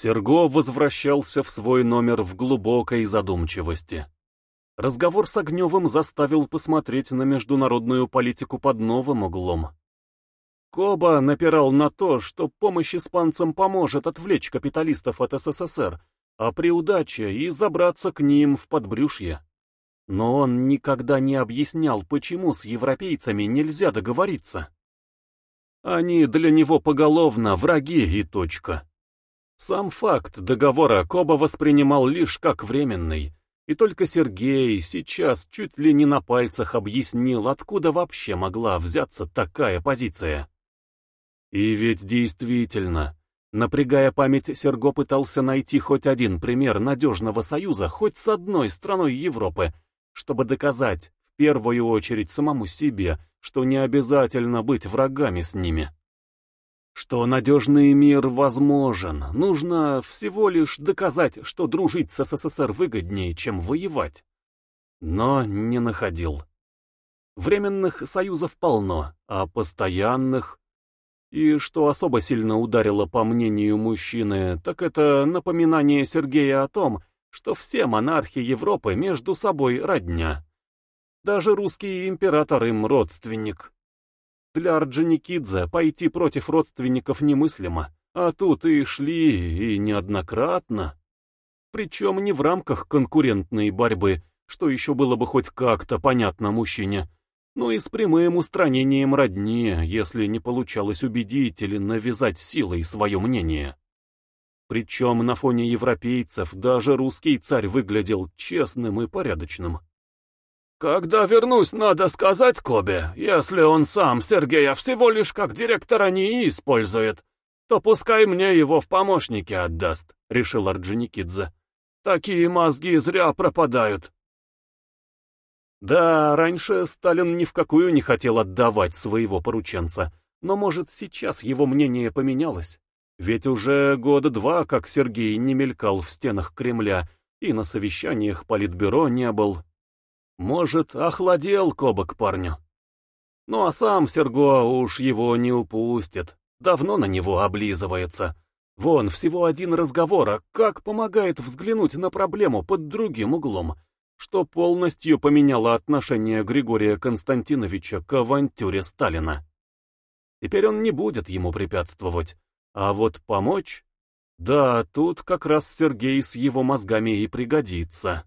Серго возвращался в свой номер в глубокой задумчивости. Разговор с Огневым заставил посмотреть на международную политику под новым углом. Коба напирал на то, что помощь испанцам поможет отвлечь капиталистов от СССР, а при удаче и забраться к ним в подбрюшье. Но он никогда не объяснял, почему с европейцами нельзя договориться. Они для него поголовно враги и точка. Сам факт договора Коба воспринимал лишь как временный, и только Сергей сейчас чуть ли не на пальцах объяснил, откуда вообще могла взяться такая позиция. И ведь действительно, напрягая память, Серго пытался найти хоть один пример надежного союза хоть с одной страной Европы, чтобы доказать, в первую очередь самому себе, что не обязательно быть врагами с ними что надежный мир возможен, нужно всего лишь доказать, что дружить с СССР выгоднее, чем воевать. Но не находил. Временных союзов полно, а постоянных... И что особо сильно ударило по мнению мужчины, так это напоминание Сергея о том, что все монархи Европы между собой родня. Даже русский император им родственник. Для Орджоникидзе пойти против родственников немыслимо, а тут и шли, и неоднократно. Причем не в рамках конкурентной борьбы, что еще было бы хоть как-то понятно мужчине, но и с прямым устранением родни, если не получалось убедить или навязать силой свое мнение. Причем на фоне европейцев даже русский царь выглядел честным и порядочным. «Когда вернусь, надо сказать Кобе, если он сам Сергея всего лишь как директора НИИ использует, то пускай мне его в помощники отдаст», — решил Орджоникидзе. «Такие мозги зря пропадают». Да, раньше Сталин ни в какую не хотел отдавать своего порученца, но, может, сейчас его мнение поменялось? Ведь уже года два, как Сергей не мелькал в стенах Кремля и на совещаниях Политбюро не был, может, охладел Коба к парню. Ну а сам Серго уж его не упустит. Давно на него облизывается. Вон, всего один разговор, а как помогает взглянуть на проблему под другим углом, что полностью поменяло отношение Григория Константиновича к авантюре Сталина. Теперь он не будет ему препятствовать, а вот помочь? Да, тут как раз Сергей с его мозгами и пригодится.